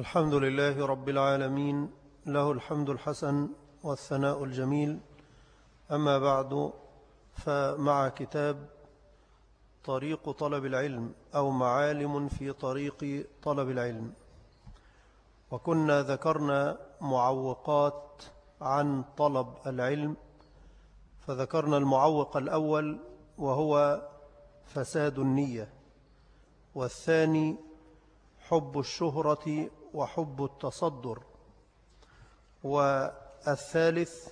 الحمد لله رب العالمين له الحمد الحسن والثناء الجميل. أما بعد فمع كتاب طريق طلب العلم أو معالم في طريق طلب العلم. وكنا ذكرنا معوقات عن طلب العلم فذكرنا المعوق الأول وهو فساد النية والثاني حب الشهرة وحب التصدر. والثالث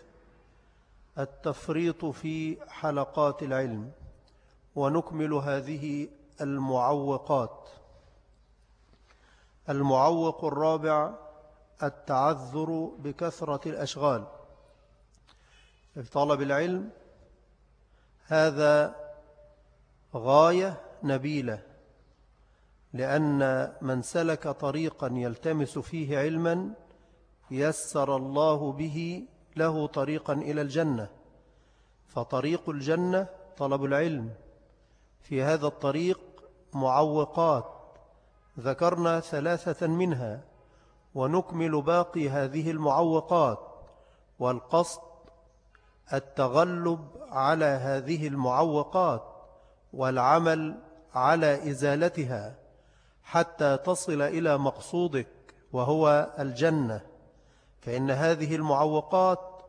التفريط في حلقات العلم. ونكمل هذه المعوقات. المعوق الرابع التعذر بكثرة الأشغال. في طلب العلم هذا غاية نبيلة. لأن من سلك طريقا يلتمس فيه علما يسر الله به له طريقا إلى الجنة. فطريق الجنة طلب العلم. في هذا الطريق معوقات. ذكرنا ثلاثة منها. ونكمل باقي هذه المعوقات. والقصد التغلب على هذه المعوقات والعمل على إزالتها. حتى تصل إلى مقصودك وهو الجنة فإن هذه المعوقات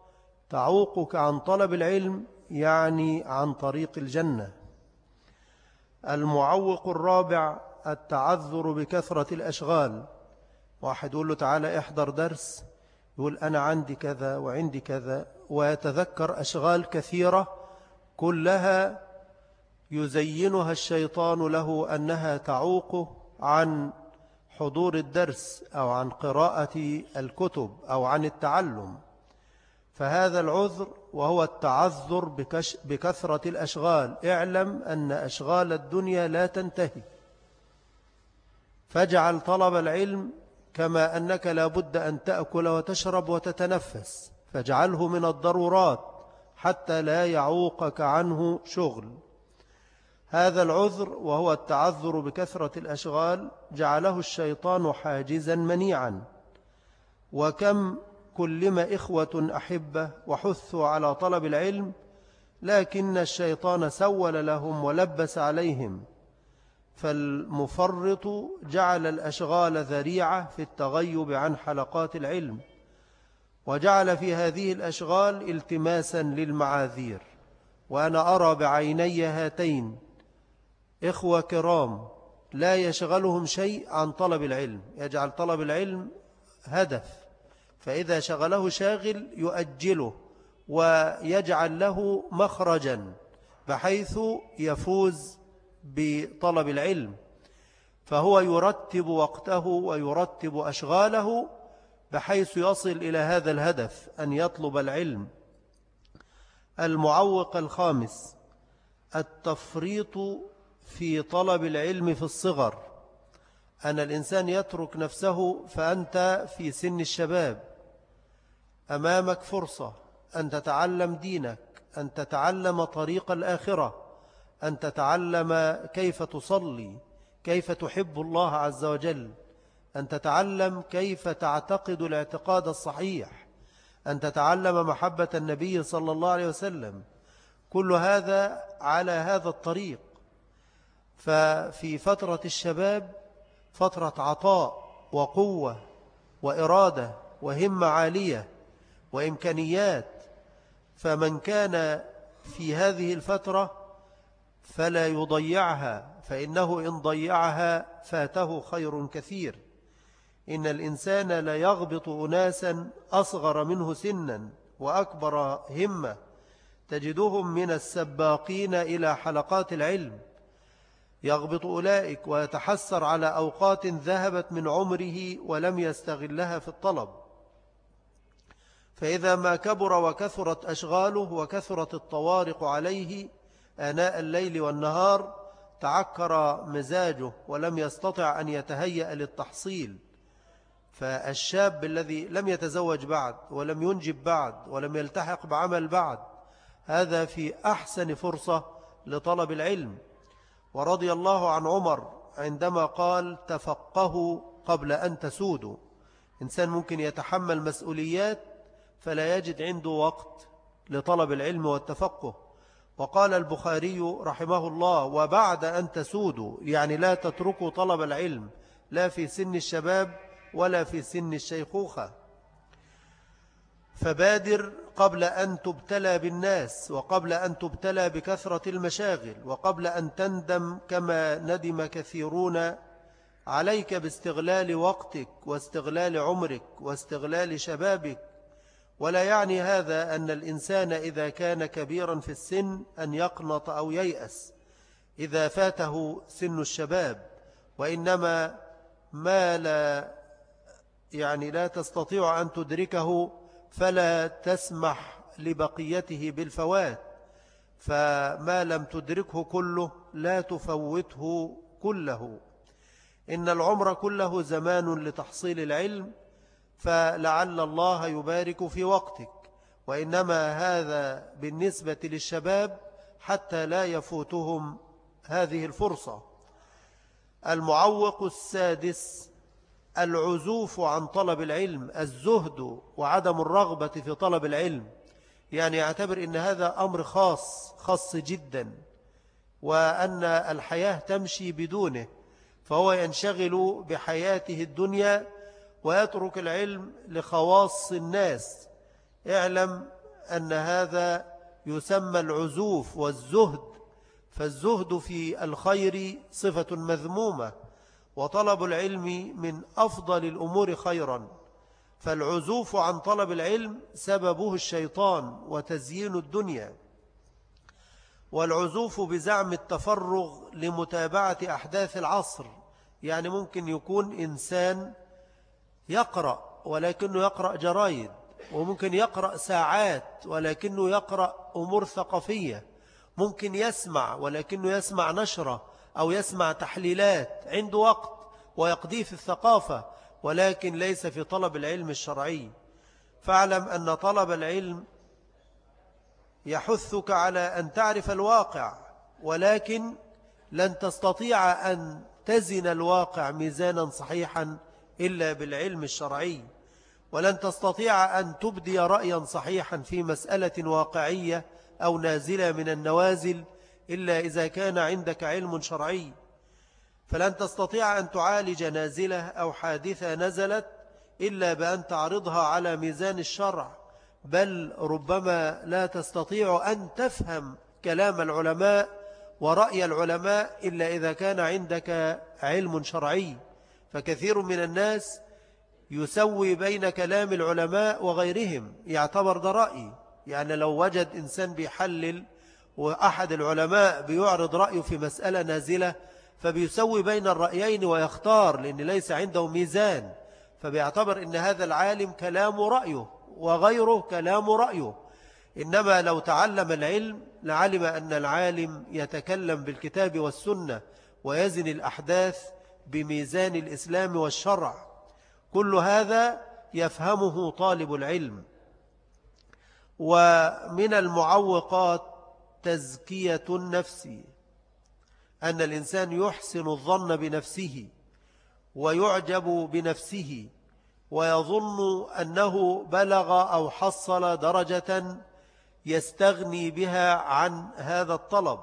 تعوقك عن طلب العلم يعني عن طريق الجنة. المعوق الرابع التعذر بكثرة الأشغال. واحد يقول له تعالى احضر درس يقول أنا عندي كذا وعندي كذا ويتذكر أشغال كثيرة كلها يزينها الشيطان له أنها تعوقه عن حضور الدرس أو عن قراءة الكتب أو عن التعلم. فهذا العذر وهو التعذر بكثرة الأشغال. اعلم أن أشغال الدنيا لا تنتهي. فاجعل طلب العلم كما أنك لا بد أن تأكل وتشرب وتتنفس. فاجعله من الضرورات حتى لا يعوقك عنه شغل. هذا العذر وهو التعذر بكثرة الأشغال جعله الشيطان حاجزا منيعا. وكم كلم إخوة أحبة وحثوا على طلب العلم لكن الشيطان سول لهم ولبس عليهم. فالمفرط جعل الأشغال ذريعة في التغيب عن حلقات العلم وجعل في هذه الأشغال التماسا للمعاذير. وأنا أرى بعيني هاتين إخوة كرام لا يشغلهم شيء عن طلب العلم. يجعل طلب العلم هدف. فإذا شغله شاغل يؤجله ويجعل له مخرجا بحيث يفوز بطلب العلم. فهو يرتب وقته ويرتب أشغاله بحيث يصل إلى هذا الهدف أن يطلب العلم. المعوق الخامس التفريط في طلب العلم في الصغر. أن الإنسان يترك نفسه فأنت في سن الشباب. أمامك فرصة أن تتعلم دينك أن تتعلم طريق الآخرة أن تتعلم كيف تصلي كيف تحب الله عز وجل أن تتعلم كيف تعتقد الاعتقاد الصحيح أن تتعلم محبة النبي صلى الله عليه وسلم. كل هذا على هذا الطريق. ففي فترة الشباب فترة عطاء وقوة وإرادة وهمة عالية وإمكانيات فمن كان في هذه الفترة فلا يضيعها فإنه إن ضيعها فاته خير كثير. إن الإنسان لا يغبط أناسا أصغر منه سنا وأكبر همة تجدهم من السباقين إلى حلقات العلم. يغبط أولئك ويتحسر على أوقات ذهبت من عمره ولم يستغلها في الطلب. فإذا ما كبر وكثرت أشغاله وكثرت الطوارق عليه آناء الليل والنهار تعكر مزاجه ولم يستطع أن يتهيأ للتحصيل. فالشاب الذي لم يتزوج بعد ولم ينجب بعد ولم يلتحق بعمل بعد هذا في أحسن فرصة لطلب العلم. ورضي الله عن عمر عندما قال تفقهوا قبل أن تسودوا إنسان ممكن يتحمل مسؤوليات فلا يجد عنده وقت لطلب العلم والتفقه. وقال البخاري رحمه الله وبعد أن تسودوا يعني لا تتركوا طلب العلم لا في سن الشباب ولا في سن الشيخوخة. فبادر قبل أن تبتلى بالناس وقبل أن تبتلى بكثرة المشاغل وقبل أن تندم كما ندم كثيرون عليك باستغلال وقتك واستغلال عمرك واستغلال شبابك. ولا يعني هذا أن الإنسان إذا كان كبيرا في السن أن يقنط أو ييأس. إذا فاته سن الشباب وإنما ما لا يعني لا تستطيع أن تدركه فلا تسمح لبقيته بالفوات فما لم تدركه كله لا تفوته كله. إن العمر كله زمان لتحصيل العلم فلعل الله يبارك في وقتك. وإنما هذا بالنسبة للشباب حتى لا يفوتهم هذه الفرصة. المعوق السادس العزوف عن طلب العلم الزهد وعدم الرغبة في طلب العلم. يعني يعتبر أن هذا أمر خاص خاص جدا وأن الحياة تمشي بدونه فهو ينشغل بحياته الدنيا ويترك العلم لخواص الناس. اعلم أن هذا يسمى العزوف والزهد فالزهد في الخير صفة مذمومة. وطلب العلم من أفضل الأمور خيرا فالعزوف عن طلب العلم سببه الشيطان وتزيين الدنيا. والعزوف بزعم التفرغ لمتابعة أحداث العصر يعني ممكن يكون إنسان يقرأ ولكنه يقرأ جرايد وممكن يقرأ ساعات ولكنه يقرأ أمور ثقافية ممكن يسمع ولكنه يسمع نشرة أو يسمع تحليلات عنده وقت ويقضيه في الثقافة ولكن ليس في طلب العلم الشرعي. فاعلم أن طلب العلم يحثك على أن تعرف الواقع ولكن لن تستطيع أن تزن الواقع ميزانا صحيحا إلا بالعلم الشرعي. ولن تستطيع أن تبدي رأيا صحيحا في مسألة واقعية أو نازلة من النوازل إلا إذا كان عندك علم شرعي فلن تستطيع أن تعالج نازلة أو حادثة نزلت إلا بأن تعرضها على ميزان الشرع. بل ربما لا تستطيع أن تفهم كلام العلماء ورأي العلماء إلا إذا كان عندك علم شرعي. فكثير من الناس يسوي بين كلام العلماء وغيرهم يعتبر ده رأي. يعني لو وجد إنسان بيحلل وأحد العلماء بيعرض رأيه في مسألة نازلة فبيسوي بين الرأيين ويختار لأن ليس عنده ميزان فبيعتبر أن هذا العالم كلام رأيه وغيره كلام رأيه. إنما لو تعلم العلم لعلم أن العالم يتكلم بالكتاب والسنة ويزن الأحداث بميزان الإسلام والشرع. كل هذا يفهمه طالب العلم. ومن المعوقات تزكية النفس أن الإنسان يحسن الظن بنفسه ويعجب بنفسه ويظن أنه بلغ أو حصل درجة يستغني بها عن هذا الطلب.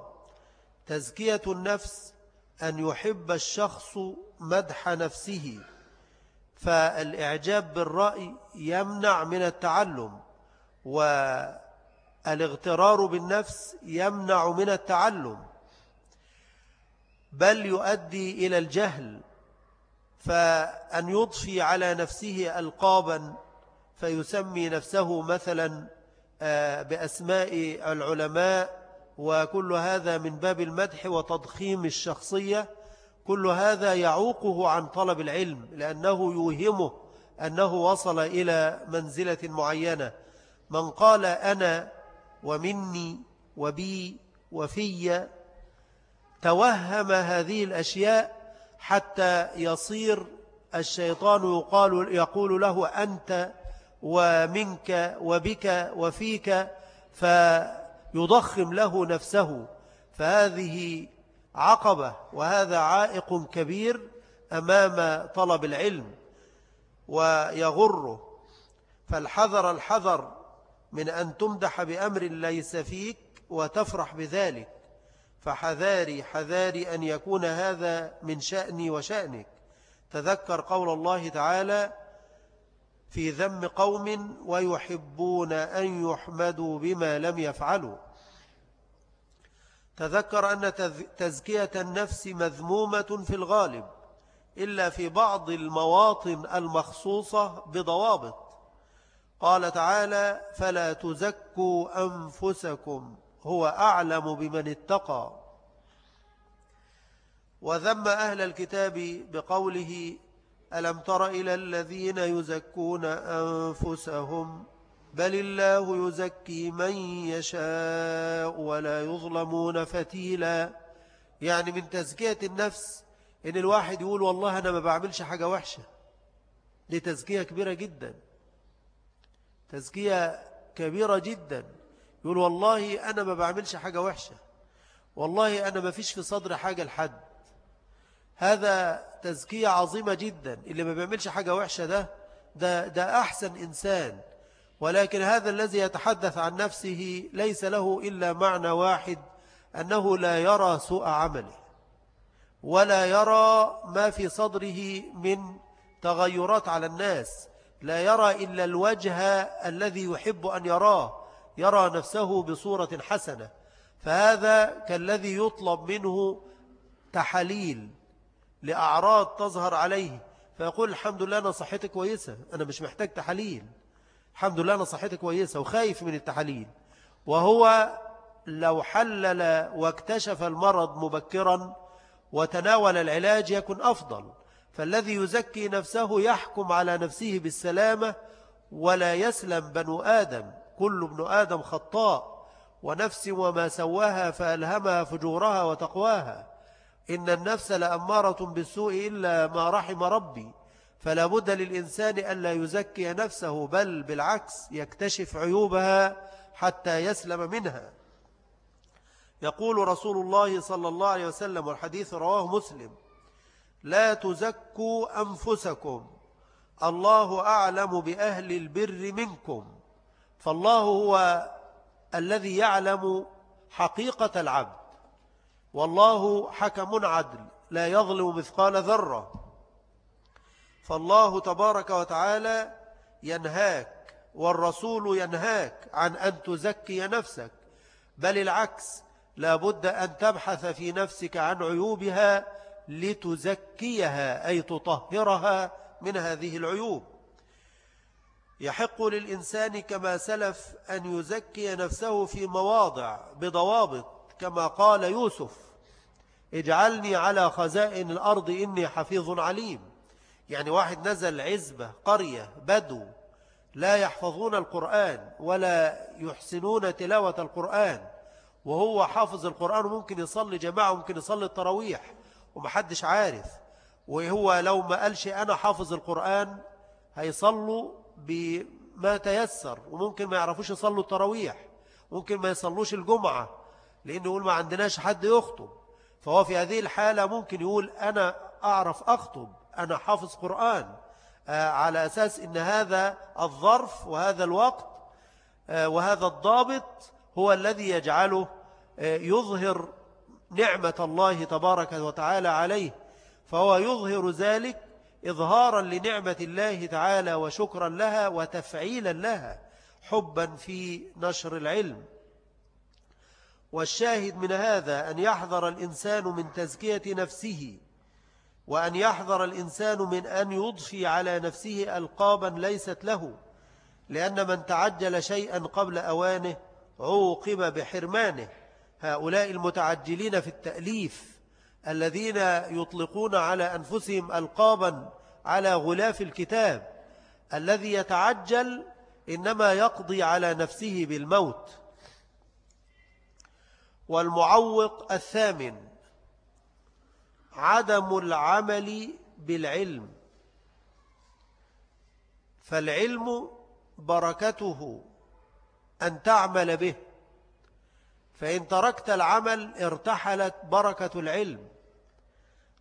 تزكية النفس أن يحب الشخص مدح نفسه فالإعجاب بالرأي يمنع من التعلم والاغترار بالنفس يمنع من التعلم بل يؤدي إلى الجهل فأن يضفي على نفسه ألقابا فيسمي نفسه مثلا آه، بأسماء العلماء وكل هذا من باب المدح وتضخيم الشخصية كل هذا يعوقه عن طلب العلم لأنه يوهمه أنه وصل إلى منزلة معينة. من قال أنا ومني وبي وفي توهم هذه الأشياء حتى يصير الشيطان يقال يقول له أنت ومنك وبك وفيك فيضخم له نفسه. فهذه عقبة وهذا عائق كبير أمام طلب العلم ويغره. فالحذر الحذر من أن تمدح بأمر ليس فيك وتفرح بذلك. فحذاري حذاري أن يكون هذا من شأني وشأنك. تذكر قول الله تعالى في ذم قوم ويحبون أن يحمدوا بما لم يفعلوا. تذكر أن تزكية النفس مذمومة في الغالب إلا في بعض المواطن المخصوصة بضوابط. قال تعالى فلا تزكوا أنفسكم هو أعلم بمن اتقى. وذم أهل الكتاب بقوله ألم تر إلى الذين يزكون أنفسهم؟ بل الله يزكي من يشاء ولا يظلمون فتيلا. يعني من تزكية النفس إن الواحد يقول والله أنا ما بعملش حاجة وحشة. دي تزكية كبيرة جدا. تزكية كبيرة جدا. يقول والله أنا ما بعملش حاجة وحشة. والله أنا ما فيش في صدر حاجة لحد. هذا تزكية عظيمة جدا. اللي ما بيعملش حاجة وحشة ده ده, ده أحسن إنسان. ولكن هذا الذي يتحدث عن نفسه ليس له إلا معنى واحد أنه لا يرى سوء عمله ولا يرى ما في صدره من تغيرات على الناس. لا يرى إلا الوجه الذي يحب أن يراه يرى نفسه بصورة حسنة. فهذا كالذي يطلب منه تحليل لأعراض تظهر عليه فيقول الحمد لله أنا صحتي كويسة أنا مش محتاج تحاليل. الحمد لله أنا صحتي كويسة وخايف من التحاليل. وهو لو حلل واكتشف المرض مبكرا وتناول العلاج يكون أفضل. فالذي يزكي نفسه يحكم على نفسه بالسلامة ولا يسلم بنو آدم. كل ابن آدم خطاء ونفس وما سواها فألهمها فجورها وتقواها. إن النفس لأمارة بالسوء إلا ما رحم ربي. فلا بد للإنسان ألا يزكي نفسه بل بالعكس يكتشف عيوبها حتى يسلم منها. يقول رسول الله صلى الله عليه وسلم والحديث رواه مسلم لا تزكوا أنفسكم. الله أعلم بأهل البر منكم. فالله هو الذي يعلم حقيقة العبد. والله حكم عدل لا يظلم مثقال ذرة. فالله تبارك وتعالى ينهاك والرسول ينهاك عن أن تزكي نفسك. بل العكس لا بد أن تبحث في نفسك عن عيوبها لتزكيها أي تطهرها من هذه العيوب. يحق للإنسان كما سلف أن يزكي نفسه في مواضع بضوابط كما قال يوسف اجعلني على خزائن الأرض إني حفيظ عليم. يعني واحد نزل عزبة قرية بدو لا يحفظون القرآن ولا يحسنون تلاوة القرآن وهو حافظ القرآن وممكن يصلي جماعة وممكن يصلي التراويح. ومحدش عارف. وهو لو ما قالش أنا حافظ القرآن هيصلوا بما تيسر وممكن ما يعرفوش يصلوا التراويح ممكن ما يصلوش الجمعة لأنه يقول ما عندناش حد يخطب. فهو في هذه الحالة ممكن يقول أنا أعرف أخطب أنا حافظ قرآن آه، على أساس أن هذا الظرف وهذا الوقت آه، وهذا الضابط هو الذي يجعله آه، يظهر نعمة الله تبارك وتعالى عليه فهو يظهر ذلك إظهارا لنعمة الله تعالى وشكرا لها وتفعيلا لها حبا في نشر العلم. والشاهد من هذا أن يحذر الإنسان من تزكية نفسه وأن يحذر الإنسان من أن يضفي على نفسه ألقابا ليست له لأن من تعجل شيئا قبل أوانه عوقب بحرمانه. هؤلاء المتعجلين في التأليف الذين يطلقون على أنفسهم ألقابا على غلاف الكتاب الذي يتعجل إنما يقضي على نفسه بالموت. والمعوق الثامن عدم العمل بالعلم. فالعلم بركته أن تعمل به. فإن تركت العمل ارتحلت بركة العلم.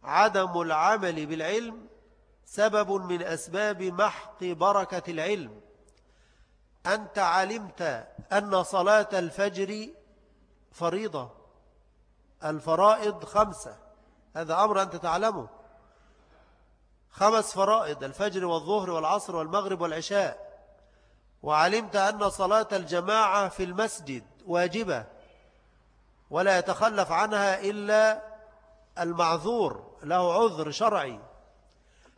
عدم العمل بالعلم سبب من أسباب محق بركة العلم. أنت علمت أن صلاة الفجر فريضة الفرائض خمسة. هذا أمر أنت تعلمه. خمس فرائض الفجر والظهر والعصر والمغرب والعشاء. وعلمت أن صلاة الجماعة في المسجد واجبة. ولا يتخلف عنها إلا المعذور له عذر شرعي.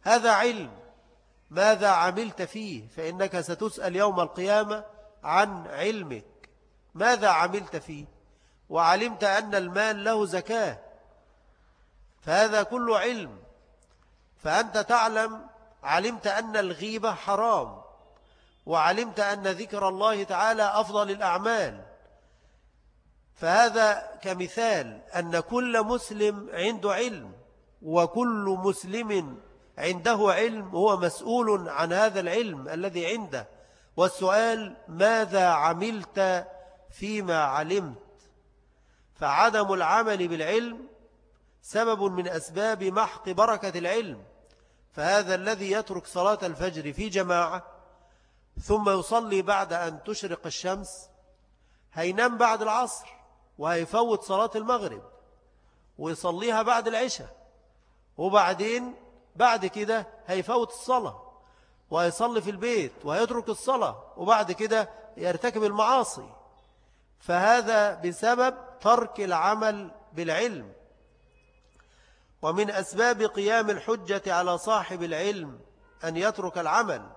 هذا علم ماذا عملت فيه؟ فإنك ستسأل يوم القيامة عن علمك. ماذا عملت فيه؟ وعلمت أن المال له زكاة. فهذا كله علم. فأنت تعلم علمت أن الغيبة حرام. وعلمت أن ذكر الله تعالى أفضل الأعمال. فهذا كمثال أن كل مسلم عنده علم وكل مسلم عنده علم هو مسؤول عن هذا العلم الذي عنده. والسؤال ماذا عملت فيما علمت؟ فعدم العمل بالعلم سبب من أسباب محق بركة العلم. فهذا الذي يترك صلاة الفجر في جماعة ثم يصلي بعد أن تشرق الشمس هينام بعد العصر وهيفوت صلاة المغرب ويصليها بعد العشاء. وبعدين بعد كده هيفوت الصلاة وهيصلي في البيت وهيترك الصلاة وبعد كده يرتكب المعاصي. فهذا بسبب ترك العمل بالعلم. ومن أسباب قيام الحجة على صاحب العلم أن يترك العمل.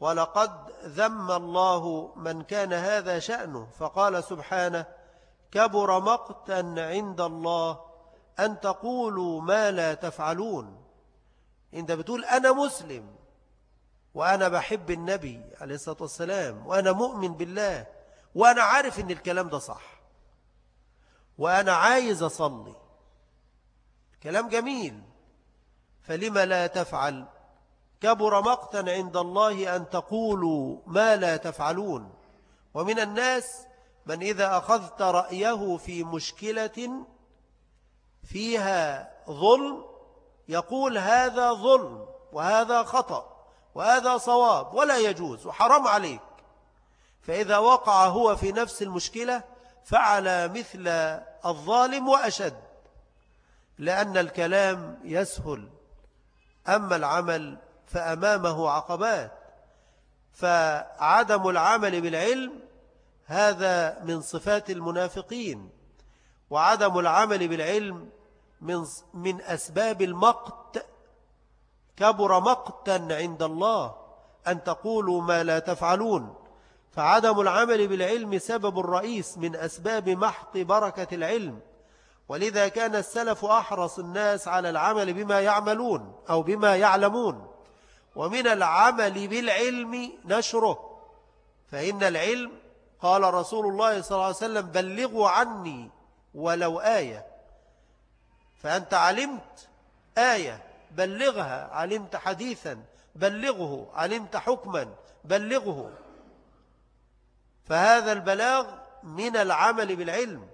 ولقد ذم الله من كان هذا شأنه. فقال سبحانه كبر مقتا عند الله أن تقولوا ما لا تفعلون. أنت بتقول أنا مسلم وأنا بحب النبي عليه الصلاة والسلام وأنا مؤمن بالله وأنا عارف أن الكلام ده صح وأنا عايز أصلي. كلام جميل. فلما لا تفعل؟ كبر مقتا عند الله أن تقولوا ما لا تفعلون. ومن الناس من إذا أخذت رأيه في مشكلة فيها ظلم يقول هذا ظلم وهذا خطأ وهذا صواب ولا يجوز وحرام عليك. فإذا وقع هو في نفس المشكلة فعل مثل الظالم وأشد لأن الكلام يسهل. أما العمل فأمامه عقبات فعدم العمل بالعلم هذا من صفات المنافقين وعدم العمل بالعلم من من أسباب المقت كبر مقتا عند الله أن تقولوا ما لا تفعلون. فعدم العمل بالعلم سبب الرئيس من أسباب محق بركة العلم. ولذا كان السلف أحرص الناس على العمل بما يعملون أو بما يعلمون. ومن العمل بالعلم نشره. فإن العلم قال رسول الله صلى الله عليه وسلم بلغوا عني ولو آية. فأنت علمت آية بلغها علمت حديثا بلغه علمت حكما بلغه. فهذا البلاغ من العمل بالعلم.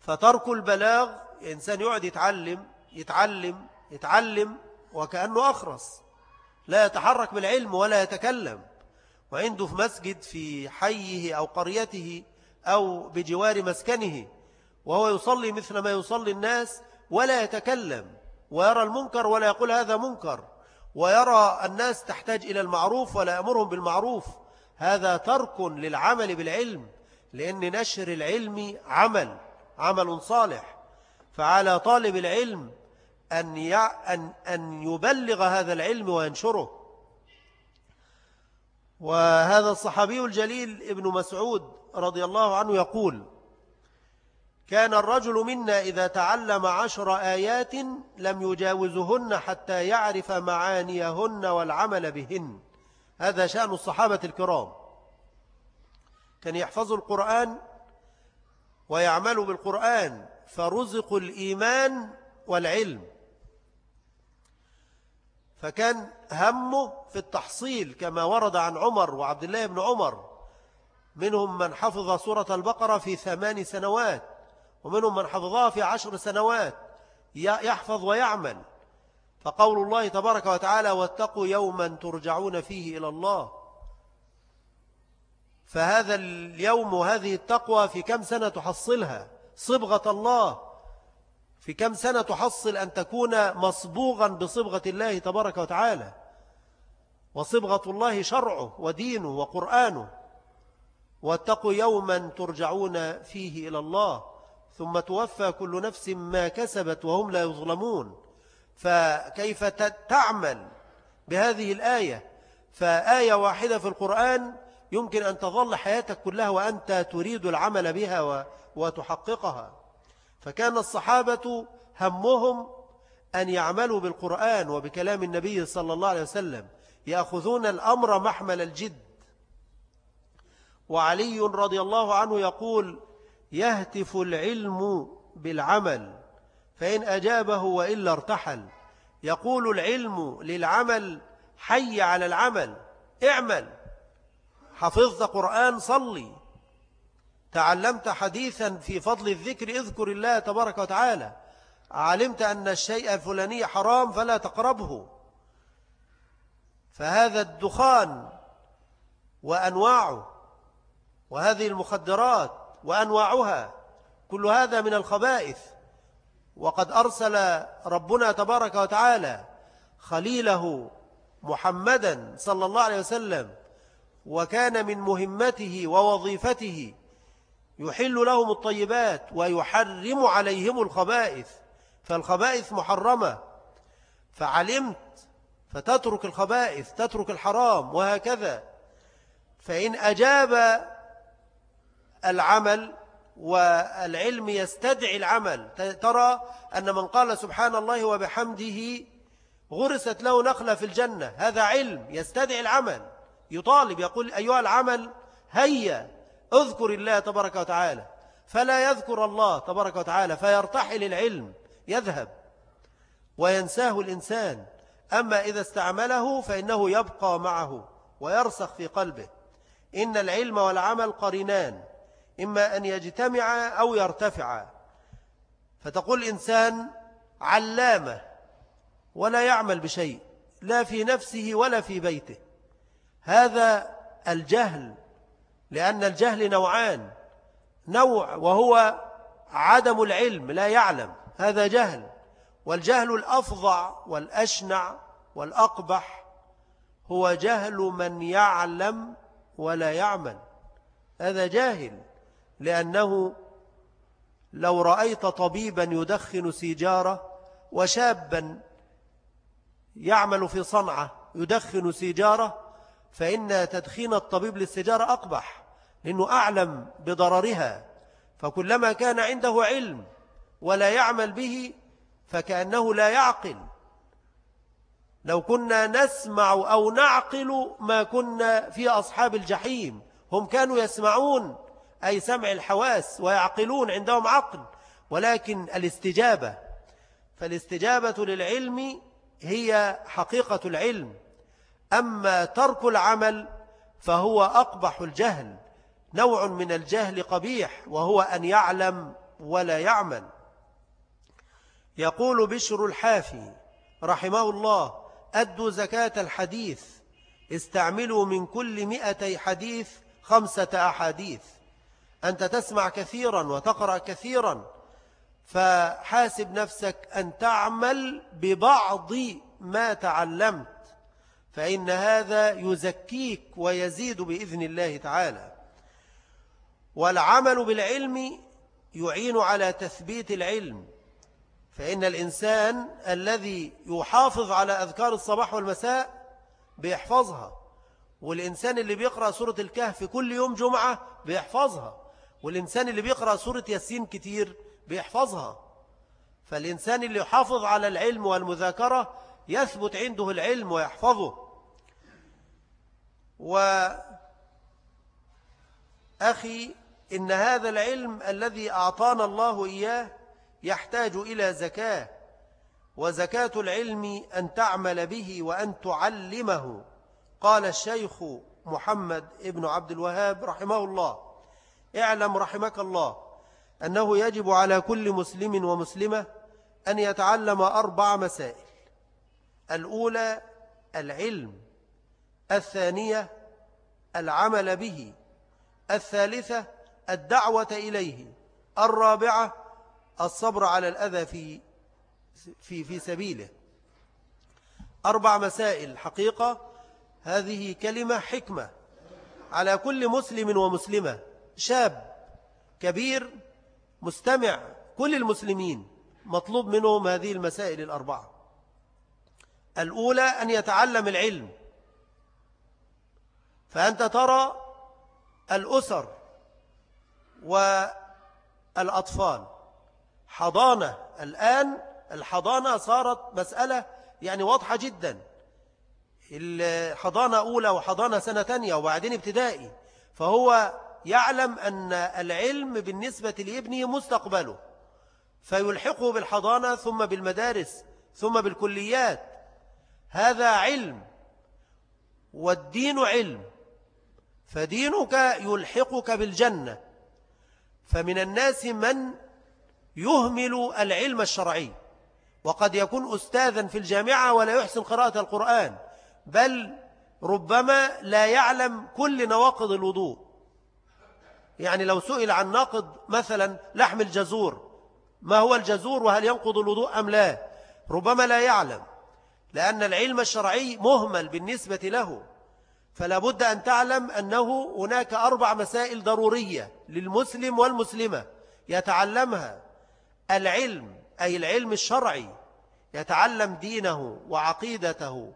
فترك البلاغ إنسان يقعد يتعلم يتعلم يتعلم وكأنه أخرس. لا يتحرك بالعلم ولا يتكلم. وعنده في مسجد في حيه أو قريته أو بجوار مسكنه وهو يصلي مثل ما يصلي الناس ولا يتكلم ويرى المنكر ولا يقول هذا منكر ويرى الناس تحتاج إلى المعروف ولا يأمرهم بالمعروف هذا ترك للعمل بالعلم لأن نشر العلم عمل عمل صالح فعلى طالب العلم أن. أن... أن يبلغ هذا العلم وينشره وهذا الصحابي الجليل ابن مسعود رضي الله عنه يقول كان الرجل منا إذا تعلم عشر آيات لم يجاوزهن حتى يعرف معانيهن والعمل بهن. هذا شأن الصحابة الكرام. كان يحفظوا القرآن ويعملوا بالقرآن فرزقوا الإيمان والعلم. فكان همه في التحصيل كما ورد عن عمر وعبد الله بن عمر. منهم من حفظ سورة البقرة في ثمان سنوات ومنهم من حفظها في عشر سنوات. يحفظ ويعمل. فقول الله تبارك وتعالى واتقوا يوما ترجعون فيه إلى الله فهذا اليوم وهذه التقوى في كم سنة تحصلها؟ صبغة الله. في كم سنة تحصل أن تكون مصبوغا بصبغة الله تبارك وتعالى؟ وصبغة الله شرعه ودينه وقرآنه. واتقوا يوما ترجعون فيه إلى الله ثم توفى كل نفس ما كسبت وهم لا يظلمون. فكيف تعمل بهذه الآية؟ فآية واحدة في القرآن يمكن أن تظل حياتك كلها وأنت تريد العمل بها وتحققها. فكان الصحابة همهم أن يعملوا بالقرآن وبكلام النبي صلى الله عليه وسلم. يأخذون الأمر محمل الجد. وعلي رضي الله عنه يقول يهتف العلم بالعمل فإن أجابه وإلا ارتحل. يقول العلم للعمل حي على العمل اعمل. حفظت قرآن صلي. تعلمت حديثا في فضل الذكر اذكر الله تبارك وتعالى. علمت أن الشيء الفلاني حرام فلا تقربه. فهذا الدخان وأنواعه وهذه المخدرات وأنواعها كل هذا من الخبائث. وقد أرسل ربنا تبارك وتعالى خليله محمدا صلى الله عليه وسلم وكان من مهمته ووظيفته يحل لهم الطيبات ويحرم عليهم الخبائث فالخبائث محرمة. فعلمت فتترك الخبائث تترك الحرام وهكذا. فإن أجاب العمل والعلم يستدعي العمل ترى أن من قال سبحان الله وبحمده غرست له نخلة في الجنة هذا علم يستدعي العمل يطالب يقول أيها العمل هيا. اذكر الله تبارك وتعالى. فلا يذكر الله تبارك وتعالى فيرتحل العلم يذهب وينساه الإنسان. أما إذا استعمله فإنه يبقى معه ويرسخ في قلبه. إن العلم والعمل قرنان إما أن يجتمع أو يرتفع. فتقول إنسان علامة ولا يعمل بشيء لا في نفسه ولا في بيته. هذا الجهل لأن الجهل نوعان. نوع وهو عدم العلم لا يعلم. هذا جهل. والجهل الأفظع والأشنع والأقبح هو جهل من يعلم ولا يعمل. هذا جاهل لأنه لو رأيت طبيبا يدخن سيجارة وشابا يعمل في صنعة يدخن سيجارة فإن تدخين الطبيب للسيجارة أقبح لأنه أعلم بضررها. فكلما كان عنده علم ولا يعمل به فكأنه لا يعقل. لو كنا نسمع أو نعقل ما كنا في أصحاب الجحيم هم كانوا يسمعون أي سمع الحواس ويعقلون عندهم عقل ولكن الاستجابة. فالاستجابة للعلم هي حقيقة العلم. أما ترك العمل فهو أقبح الجهل نوع من الجهل قبيح وهو أن يعلم ولا يعمل. يقول بشر الحافي رحمه الله أدوا زكاة الحديث استعملوا من كل مئتي حديث خمسة أحاديث. أنت تسمع كثيرا وتقرأ كثيرا فحاسب نفسك أن تعمل ببعض ما تعلمت. فإن هذا يزكيك ويزيد بإذن الله تعالى. والعمل بالعلم يعين على تثبيت العلم. فإن الإنسان الذي يحافظ على أذكار الصباح والمساء بيحفظها. والإنسان اللي بيقرأ سورة الكهف كل يوم جمعة بيحفظها. والإنسان اللي بيقرأ سورة ياسين كتير بيحفظها. فالإنسان اللي يحافظ على العلم والمذاكرة يثبت عنده العلم ويحفظه. وأخي إن هذا العلم الذي أعطانا الله إياه يحتاج إلى زكاة وزكاة العلم أن تعمل به وأن تعلمه قال الشيخ محمد ابن عبد الوهاب رحمه الله. اعلم رحمك الله أنه يجب على كل مسلم ومسلمة أن يتعلم أربع مسائل. الأولى العلم. الثانية العمل به الثالثة الدعوة إليه الرابعة الصبر على الأذى في في في سبيله. أربع مسائل حقيقة هذه كلمة حكمة على كل مسلم ومسلمة شاب كبير مستمع كل المسلمين مطلوب منهم هذه المسائل الأربعة. الأولى أن يتعلم العلم. فأنت ترى الأسر والأطفال. حضانة الآن الحضانة صارت مسألة يعني واضحة جدا. الحضانة أولى وحضانة سنة تانية وبعدين ابتدائي. فهو يعلم أن العلم بالنسبة لابنه مستقبله. فيلحقه بالحضانة ثم بالمدارس ثم بالكليات. هذا علم والدين علم. فدينك يلحقك بالجنة. فمن الناس من يهمل العلم الشرعي. وقد يكون أستاذا في الجامعة ولا يحسن قراءة القرآن. بل ربما لا يعلم كل نواقض الوضوء. يعني لو سئل عن ناقض مثلا لحم الجزور ما هو الجزور وهل ينقض الوضوء أم لا؟ ربما لا يعلم لأن العلم الشرعي مهمل بالنسبة له. فلا بد أن تعلم أنه هناك أربع مسائل ضرورية للمسلم والمسلمة يتعلمها العلم أي العلم الشرعي يتعلم دينه وعقيدته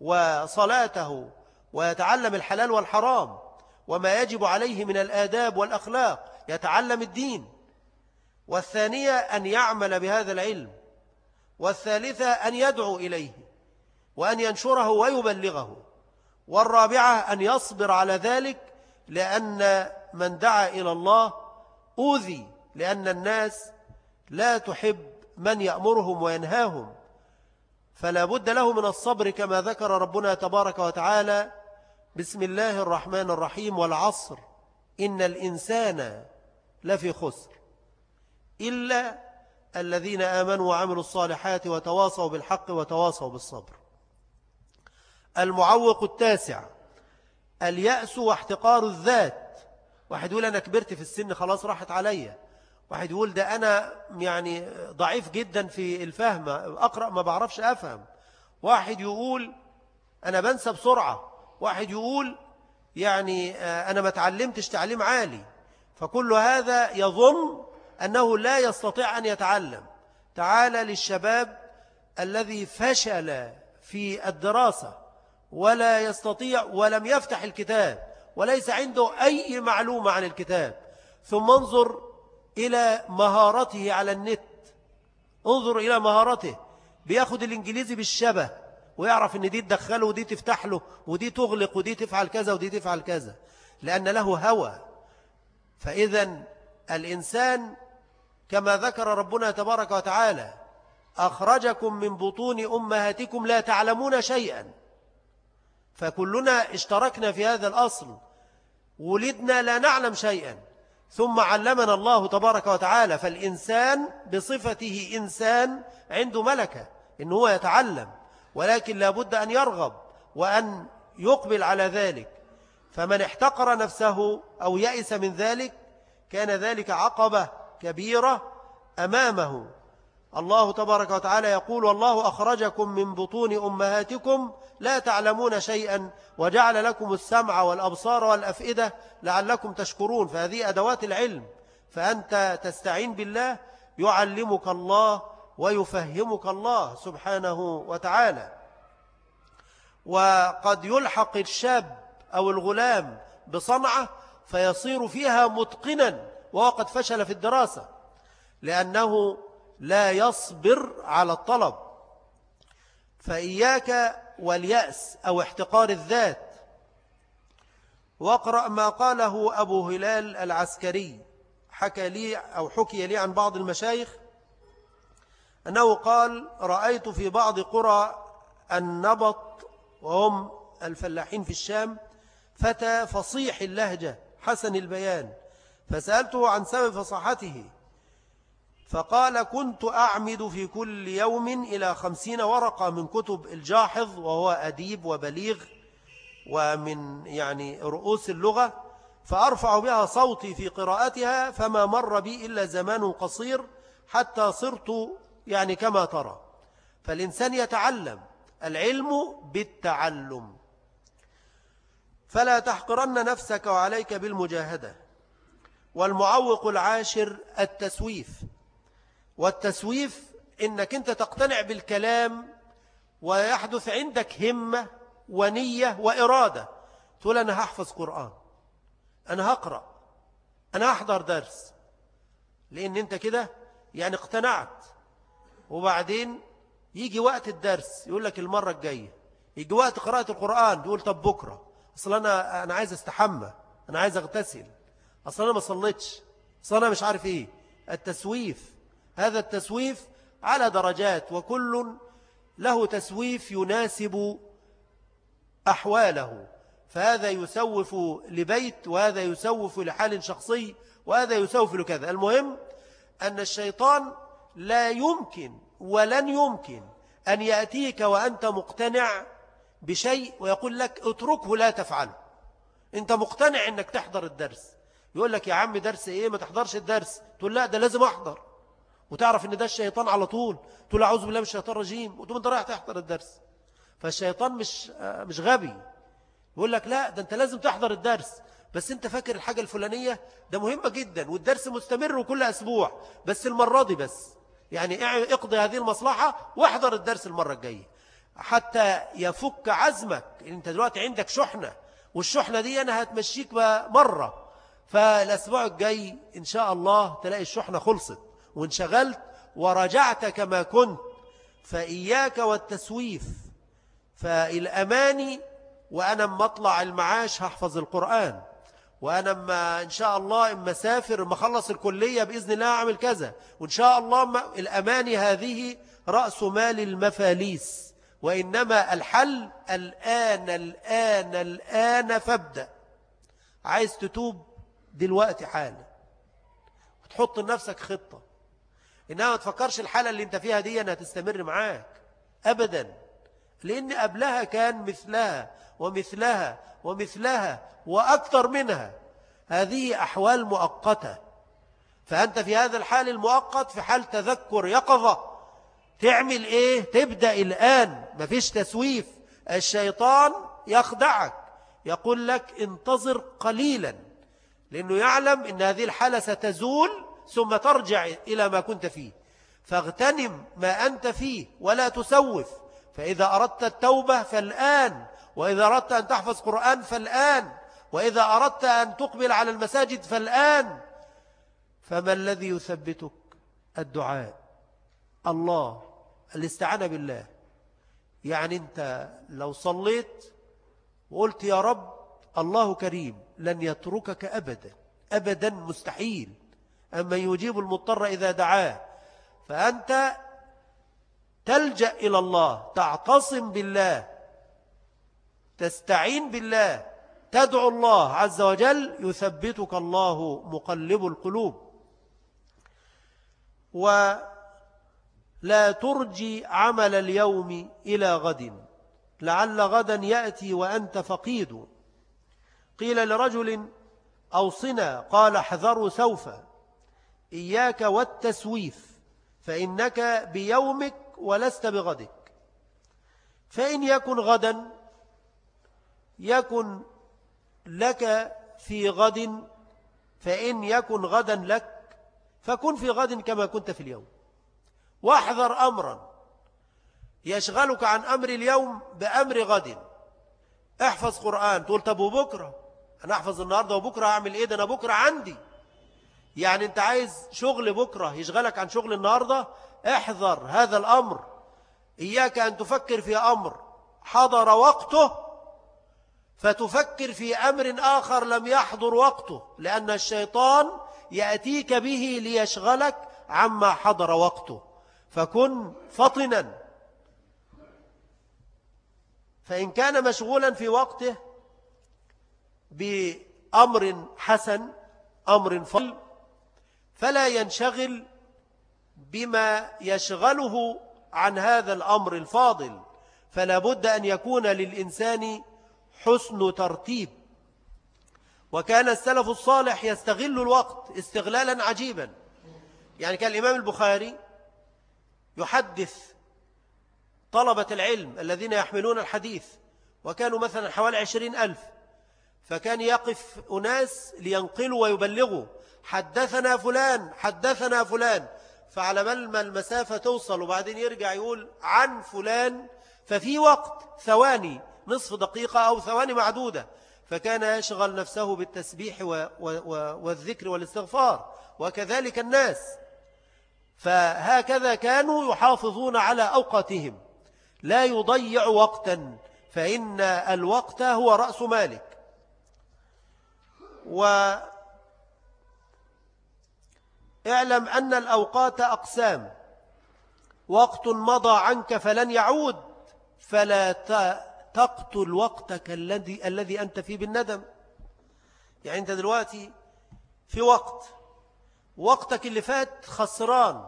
وصلاته ويتعلم الحلال والحرام وما يجب عليه من الآداب والأخلاق يتعلم الدين. والثانية أن يعمل بهذا العلم. والثالثة أن يدعو إليه وأن ينشره ويبلغه. والرابعة أن يصبر على ذلك لأن من دعا إلى الله أوذي لأن الناس لا تحب من يأمرهم وينهاهم. فلا بد له من الصبر كما ذكر ربنا تبارك وتعالى بسم الله الرحمن الرحيم والعصر. إن الإنسان لفي خسر. إلا الذين آمنوا وعملوا الصالحات وتواصوا بالحق وتواصوا بالصبر. المعوق التاسع. اليأس واحتقار الذات. واحد يقول أنا كبرت في السن خلاص راحت عليا. واحد يقول ده أنا يعني ضعيف جدا في الفهم أقرأ ما بعرفش أفهم. واحد يقول أنا بنسى بسرعة. واحد يقول يعني آه، أنا ما تعلمتش تعليم عالي. فكل هذا يظن أنه لا يستطيع أن يتعلم. تعال للشباب الذي فشل في الدراسة. ولا يستطيع ولم يفتح الكتاب وليس عنده أي معلومة عن الكتاب. ثم انظر إلى مهارته على النت. انظر إلى مهارته. بياخد الإنجليزي بالشبه ويعرف أن دي تدخله ودي تفتح له ودي تغلق ودي تفعل كذا ودي تفعل كذا لأن له هوى. فإذا الإنسان كما ذكر ربنا تبارك وتعالى أخرجكم من بطون أمهاتكم لا تعلمون شيئا. فكلنا اشتركنا في هذا الأصل ولدنا لا نعلم شيئا. ثم علمنا الله تبارك وتعالى فالإنسان بصفته إنسان عنده ملكة إنه هو يتعلم ولكن لابد أن يرغب وأن يقبل على ذلك. فمن احتقر نفسه أو يأس من ذلك كان ذلك عقبة كبيرة أمامه. الله تبارك وتعالى يقول والله أخرجكم من بطون أمهاتكم لا تعلمون شيئا وجعل لكم السمع والأبصار والأفئدة لعلكم تشكرون فهذه أدوات العلم. فأنت تستعين بالله يعلمك الله ويفهمك الله سبحانه وتعالى. وقد يلحق الشاب أو الغلام بصنعة فيصير فيها متقنا وهو قد فشل في الدراسة لأنه لا يصبر على الطلب. فإياك واليأس أو احتقار الذات. واقرأ ما قاله أبو هلال العسكري. حكى لي أو حكي لي عن بعض المشايخ أنه قال رأيت في بعض قرى النبط وهم الفلاحين في الشام. فتى فصيح اللهجة حسن البيان. فسألته عن سبب فصاحته. فقال كنت أعمد في كل يوم إلى خمسين ورقة من كتب الجاحظ وهو أديب وبليغ ومن يعني رؤوس اللغة فأرفع بها صوتي في قراءتها فما مر بي إلا زمان قصير حتى صرت يعني كما ترى. فالإنسان يتعلم العلم بالتعلم. فلا تحقرن نفسك وعليك بالمجاهدة. والمعوق العاشر التسويف. والتسويف إنك أنت تقتنع بالكلام ويحدث عندك همة ونية وإرادة. تقول أنا هحفظ قرآن أنا هقرأ أنا هحضر درس. لأن أنت كده يعني اقتنعت. وبعدين يجي وقت الدرس يقول لك المرة الجاية. يجي وقت قراءة القرآن يقول طب بكرة. أصلا أنا, أنا عايز أستحمى أنا عايز أغتسل. أصلا أنا ما صليتش أصلا أنا مش عارف إيه. التسويف هذا التسويف على درجات وكل له تسويف يناسب أحواله. فهذا يسوف لبيت وهذا يسوف لحال شخصي وهذا يسوف لكذا. المهم أن الشيطان لا يمكن ولن يمكن أن يأتيك وأنت مقتنع بشيء ويقول لك اتركه لا تفعله أنت مقتنع إنك تحضر الدرس. يقول لك يا عم درس إيه؟ ما تحضرش الدرس. تقول لا ده لازم أحضر. وتعرف إن ده الشيطان على طول. تقول أعوذ بالله من الشيطان الرجيم. وتقوم أنت رايح تحضر الدرس. فالشيطان مش مش غبي. يقول لك لا ده أنت لازم تحضر الدرس. بس أنت فاكر الحاجة الفلانية؟ ده مهمة جدا. والدرس مستمر كل أسبوع. بس المرة دي بس. يعني اقضي هذه المصلحة واحضر الدرس المرة الجاية. حتى يفك عزمك. أنت دلوقتي عندك شحنة. والشحنة دي أنا هتمشيك مرة فالأسبوع الجاي إن شاء الله تلاقي الشحنة خلصت. وانشغلت ورجعت كما كنت فإياك والتسويف فالأماني وأنا مطلع المعاش هحفظ القرآن وأنا ما إن شاء الله إما سافر إما خلص الكلية بإذن الله أعمل كذا وإن شاء الله الأماني هذه رأس مال المفاليس وإنما الحل الآن الآن الآن فابدأ. عايز تتوب دلوقتي حالا وتحط لنفسك خطة. إنها ما تفكرش الحالة اللي أنت فيها دي أنها تستمر معاك. أبدا. لأن قبلها كان مثلها ومثلها ومثلها وأكثر منها. هذه أحوال مؤقتة. فأنت في هذا الحال المؤقت في حال تذكر يقظة. تعمل إيه؟ تبدأ الآن. مفيش تسويف. الشيطان يخدعك. يقول لك انتظر قليلا. لأنه يعلم أن هذه الحالة ستزول ثم ترجع إلى ما كنت فيه. فاغتنم ما أنت فيه ولا تسوف. فإذا أردت التوبة فالآن. وإذا أردت أن تحفظ قرآن فالآن. وإذا أردت أن تقبل على المساجد فالآن. فما الذي يثبتك؟ الدعاء. الله. الاستعانة بالله. يعني أنت لو صليت وقلت يا رب الله كريم لن يتركك أبدا. أبدا مستحيل. أما يجيب المضطر إذا دعاه. فأنت تلجأ إلى الله تعتصم بالله تستعين بالله تدعو الله عز وجل يثبتك الله مقلب القلوب. ولا ترجي عمل اليوم إلى غد لعل غدا يأتي وأنت فقيد. قيل لرجل أوصنا قال احذروا سوف إياك والتسويف فإنك بيومك ولست بغدك. فإن يكن غدا يكن لك في غد فإن يكن غدا لك فكن في غد كما كنت في اليوم. واحذر أمرا. يشغلك عن أمر اليوم بأمر غد. احفظ قرآن. تقول طب وبكرة؟ أنا أحفظ النهاردة وبكرة أعمل إيه؟ ده أنا بكرة عندي. يعني أنت عايز شغل بكرة يشغلك عن شغل النهاردة؟ احذر هذا الأمر. إياك أن تفكر في أمر حضر وقته فتفكر في أمر آخر لم يحضر وقته لأن الشيطان يأتيك به ليشغلك عما حضر وقته. فكن فطنا. فإن كان مشغولا في وقته بأمر حسن أمر فل فلا ينشغل بما يشغله عن هذا الأمر الفاضل فلا بد أن يكون للإنسان حسن ترتيب. وكان السلف الصالح يستغل الوقت استغلالا عجيبا. يعني كان الإمام البخاري يحدث طلبة العلم الذين يحملون الحديث وكانوا مثلا حوالي عشرين ألف فكان يقف أناس لينقلوا ويبلغوا. حدثنا فلان حدثنا فلان. فعلى ما المسافة توصل وبعدين يرجع يقول عن فلان ففي وقت ثواني نصف دقيقة أو ثواني معدودة. فكان يشغل نفسه بالتسبيح والذكر والاستغفار وكذلك الناس. فهكذا كانوا يحافظون على أوقاتهم. لا يضيع وقتا فإن الوقت هو رأس مالك. واعلم أن الأوقات أقسام. وقت مضى عنك فلن يعود. فلا تقتل وقتك الذي الذي أنت فيه بالندم. يعني أنت دلوقتي في وقت وقتك اللي فات خسران.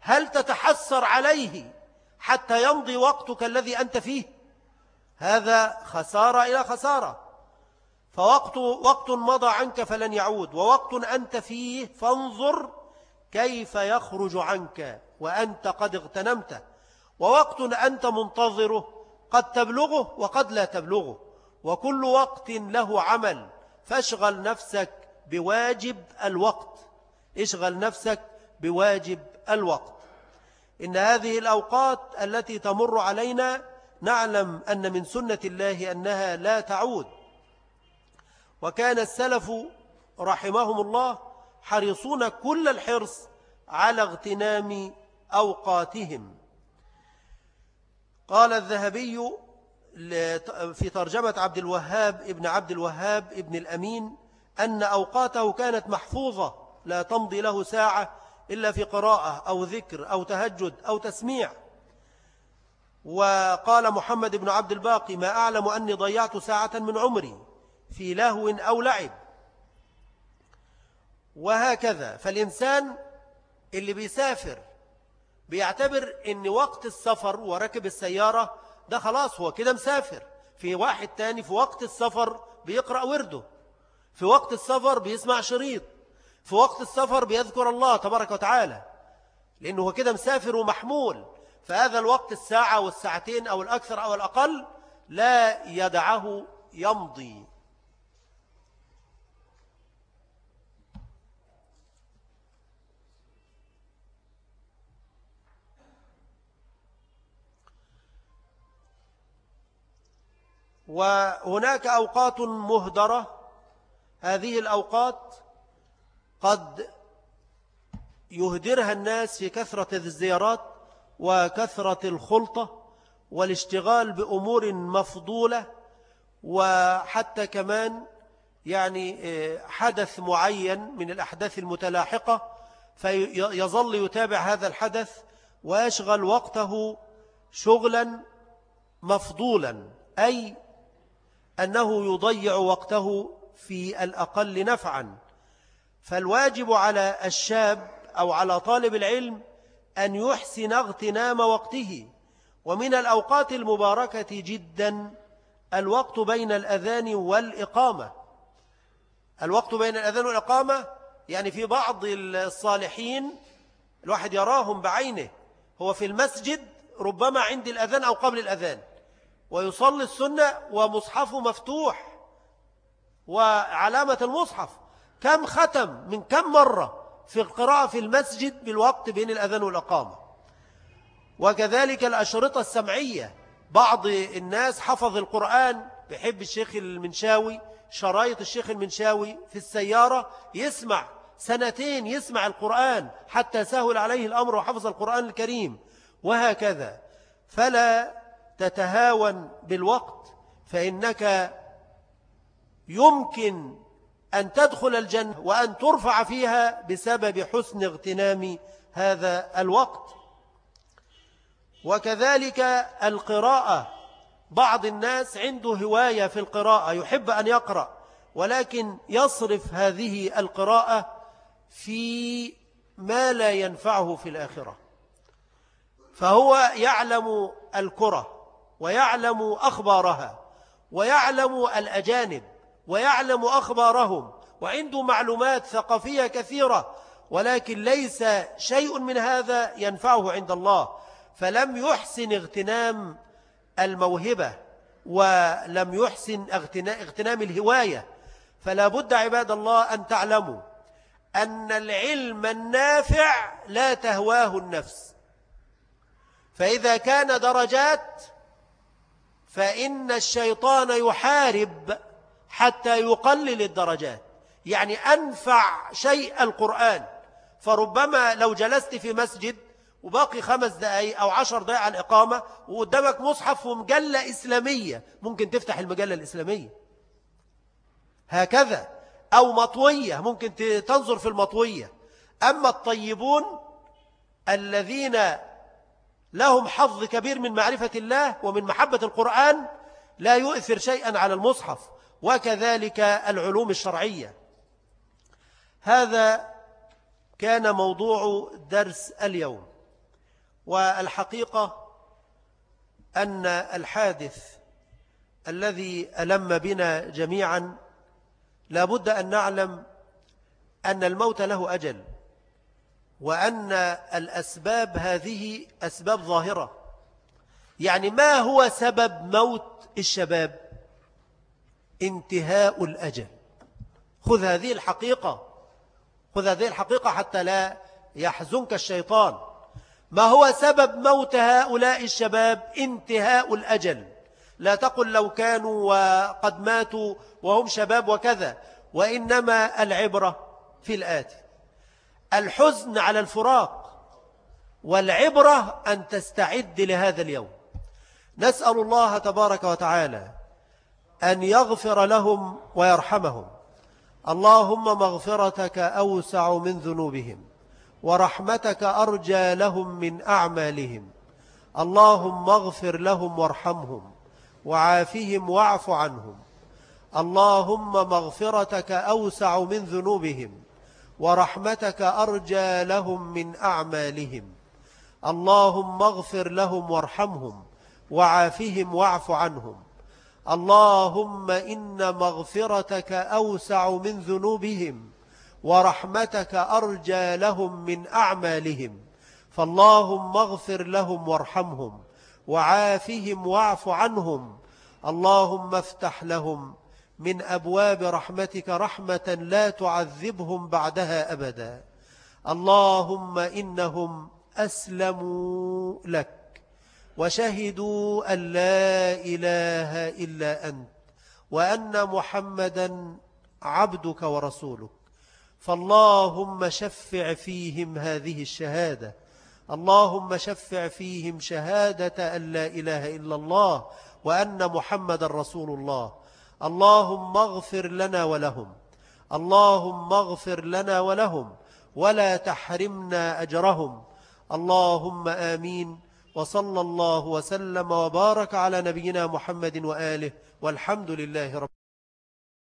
هل تتحسر عليه حتى يمضي وقتك الذي أنت فيه؟ هذا خسارة إلى خسارة. فوقت وقت مضى عنك فلن يعود ووقت أنت فيه فانظر كيف يخرج عنك وأنت قد اغتنمته ووقت أنت منتظره قد تبلغه وقد لا تبلغه وكل وقت له عمل فاشغل نفسك بواجب الوقت اشغل نفسك بواجب الوقت. إن هذه الأوقات التي تمر علينا نعلم أن من سنة الله أنها لا تعود. وكان السلف رحمهم الله حريصون كل الحرص على اغتنام أوقاتهم. قال الذهبي في ترجمة عبد الوهاب ابن عبد الوهاب ابن الأمين أن أوقاته كانت محفوظة لا تمضي له ساعة إلا في قراءة أو ذكر أو تهجد أو تسميع. وقال محمد بن عبد الباقي ما أعلم أني ضيعت ساعة من عمري. في لهو أو لعب. وهكذا فالإنسان اللي بيسافر بيعتبر إن وقت السفر وركب السيارة ده خلاص هو كده مسافر. في واحد تاني في وقت السفر بيقرأ ورده. في وقت السفر بيسمع شريط. في وقت السفر بيذكر الله تبارك وتعالى. لأنه هو كده مسافر ومحمول. فهذا الوقت الساعة والساعتين أو الأكثر أو الأقل لا يدعه يمضي. وهناك أوقات مهدرة. هذه الأوقات قد يهدرها الناس في كثرة الزيارات وكثرة الخلطة والاشتغال بأمور مفضولة وحتى كمان يعني آه، حدث معين من الأحداث المتلاحقة فيظل يتابع هذا الحدث ويشغل وقته شغلا مفضولا. أي أنه يضيع وقته في الأقل نفعا. فالواجب على الشاب أو على طالب العلم أن يحسن اغتنام وقته. ومن الأوقات المباركة جدا الوقت بين الأذان والإقامة. الوقت بين الأذان والإقامة يعني في بعض الصالحين الواحد يراهم بعينه. هو في المسجد ربما عند الأذان أو قبل الأذان. ويصلي السنة ومصحفه مفتوح وعلامة المصحف. كم ختم من كم مرة في القراءة في المسجد بالوقت بين الأذان والأقامة. وكذلك الأشرطة السمعية بعض الناس حفظ القرآن بيحب الشيخ المنشاوي شرايط الشيخ المنشاوي في السيارة يسمع سنتين يسمع القرآن حتى سهل عليه الأمر وحفظ القرآن الكريم. وهكذا. فلا تتهاون بالوقت فإنك يمكن أن تدخل الجنة وأن ترفع فيها بسبب حسن اغتنام هذا الوقت. وكذلك القراءة. بعض الناس عنده هواية في القراءة يحب أن يقرأ ولكن يصرف هذه القراءة في ما لا ينفعه في الآخرة. فهو يعلم الكرة. ويعلم أخبارها ويعلم الأجانب ويعلم أخبارهم وعنده معلومات ثقافية كثيرة ولكن ليس شيء من هذا ينفعه عند الله. فلم يحسن اغتنام الموهبة ولم يحسن اغتنام الهواية. فلا بد عباد الله أن تعلموا أن العلم النافع لا تهواه النفس. فإذا كان درجات فإن الشيطان يحارب حتى يقلل الدرجات. يعني أنفع شيء القرآن. فربما لو جلست في مسجد وباقي خمس دقايق أو عشر دقايق على الإقامة وقدامك مصحف ومجلة إسلامية. ممكن تفتح المجلة الإسلامية. هكذا. أو مطوية. ممكن تنظر في المطوية. أما الطيبون الذين لهم حظ كبير من معرفة الله ومن محبة القرآن لا يؤثر شيئا على المصحف وكذلك العلوم الشرعية. هذا كان موضوع درس اليوم والحقيقة أن الحادث الذي ألم بنا جميعا لابد أن نعلم أن الموت له أجل. وأن الأسباب هذه أسباب ظاهرة. يعني ما هو سبب موت الشباب؟ انتهاء الأجل. خذ هذه الحقيقة. خذ هذه الحقيقة حتى لا يحزنك الشيطان. ما هو سبب موت هؤلاء الشباب؟ انتهاء الأجل. لا تقل لو كانوا وقد ماتوا وهم شباب وكذا وإنما العبرة في الآتي. الحزن على الفراق والعبرة أن تستعد لهذا اليوم. نسأل الله تبارك وتعالى أن يغفر لهم ويرحمهم. اللهم مغفرتك أوسع من ذنوبهم ورحمتك أرجى لهم من أعمالهم. اللهم اغفر لهم وارحمهم وعافهم واعف عنهم. اللهم مغفرتك أوسع من ذنوبهم ورحمتك أرجى لهم من أعمالهم. اللهم اغفر لهم وارحمهم وعافهم واعف عنهم. اللهم إن مغفرتك أوسع من ذنوبهم ورحمتك أرجى لهم من أعمالهم. فاللهم اغفر لهم وارحمهم وعافهم واعف عنهم. اللهم افتح لهم من أبواب رحمتك رحمة لا تعذبهم بعدها أبدا. اللهم إنهم أسلموا لك وشهدوا أن لا إله إلا أنت وأن محمدا عبدك ورسولك. فاللهم شفع فيهم هذه الشهادة. اللهم شفع فيهم شهادة أن لا إله إلا الله وأن محمد رسول الله. اللهم اغفر لنا ولهم. اللهم اغفر لنا ولهم. ولا تحرمنا أجرهم. اللهم آمين. وصلى الله وسلم وبارك على نبينا محمد وآله. والحمد لله رب